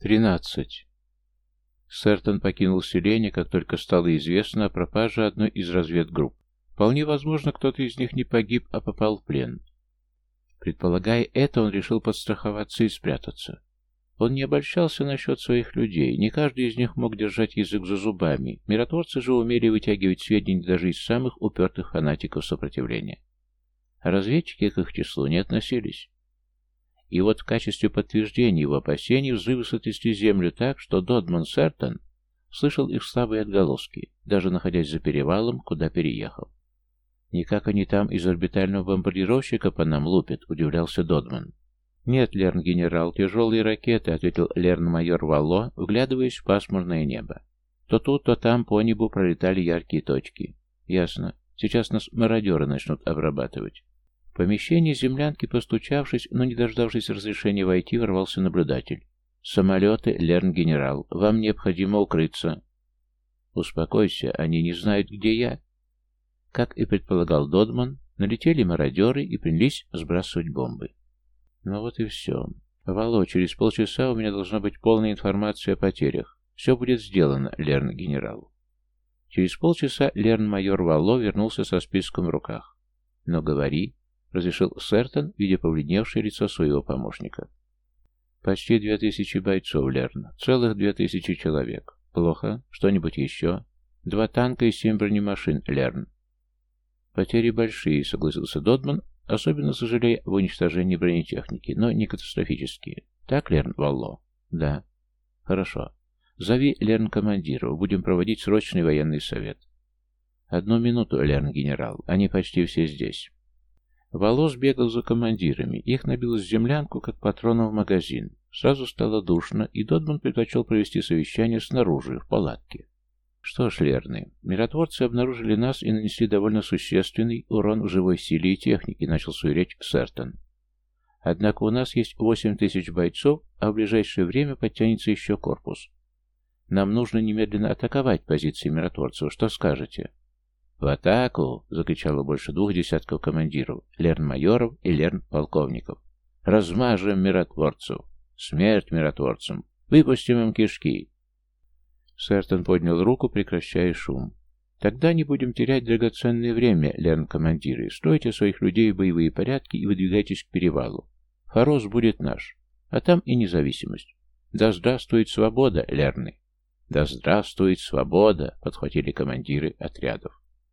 Тринадцать. Сертон покинул селение, как только стало известно о пропаже одной из разведгрупп. Вполне возможно, кто-то из них не погиб, а попал в плен. Предполагая это, он решил подстраховаться и спрятаться. Он не обольщался насчет своих людей, не каждый из них мог держать язык за зубами, миротворцы же умели вытягивать сведения даже из самых упертых фанатиков сопротивления. Разведчики к их числу не относились. И вот в качестве подтверждения его опасений взрывы сотрясли землю так, что Додман Сертон слышал их слабые отголоски, даже находясь за перевалом, куда переехал. «Никак они там из орбитального бомбардировщика по нам лупят», — удивлялся Додман. «Нет, Лерн-генерал, тяжелые ракеты», — ответил Лерн-майор Валло, вглядываясь в пасмурное небо. То тут, то там по небу пролетали яркие точки. «Ясно. Сейчас нас мародеры начнут обрабатывать». Помещение землянки, постучавшись, но не дождавшись разрешения войти, ворвался наблюдатель. «Самолеты, Лерн-генерал, вам необходимо укрыться». «Успокойся, они не знают, где я». Как и предполагал Додман, налетели мародеры и принялись сбрасывать бомбы. Ну вот и все. Вало, через полчаса у меня должна быть полная информация о потерях. Все будет сделано, Лерн-генерал. Через полчаса Лерн-майор Вало вернулся со списком в руках. Но говори, разрешил Сертон, видя побледневшее лицо своего помощника. Почти две тысячи бойцов, Лерн. Целых две тысячи человек. Плохо? Что-нибудь еще? Два танка и семь бронемашин, Лерн. Потери большие, согласился Додман, Особенно сожалея в уничтожении бронетехники, но не катастрофические. Так, Лерн Валло? Да. Хорошо. Зови Лерн командиров, будем проводить срочный военный совет. Одну минуту, Лерн генерал, они почти все здесь. Валло сбегал за командирами, их набилось в землянку, как патронов в магазин. Сразу стало душно, и Додман предпочел провести совещание снаружи, в палатке. Что ж, Лерны, миротворцы обнаружили нас и нанесли довольно существенный урон в живой силе и технике, начал свою речь Сертон. Однако у нас есть восемь тысяч бойцов, а в ближайшее время подтянется еще корпус. Нам нужно немедленно атаковать позиции миротворцев. Что скажете? «В атаку!» — закричало больше двух десятков командиров, лерн-майоров и лерн-полковников. «Размажем миротворцев! Смерть миротворцам! Выпустим им кишки! Сертон поднял руку, прекращая шум. «Тогда не будем терять драгоценное время, лерн-командиры. Стройте своих людей в боевые порядки и выдвигайтесь к перевалу. Форос будет наш, а там и независимость. Да здравствует свобода, лерны!» «Да здравствует свобода!» — подхватили командиры отрядов.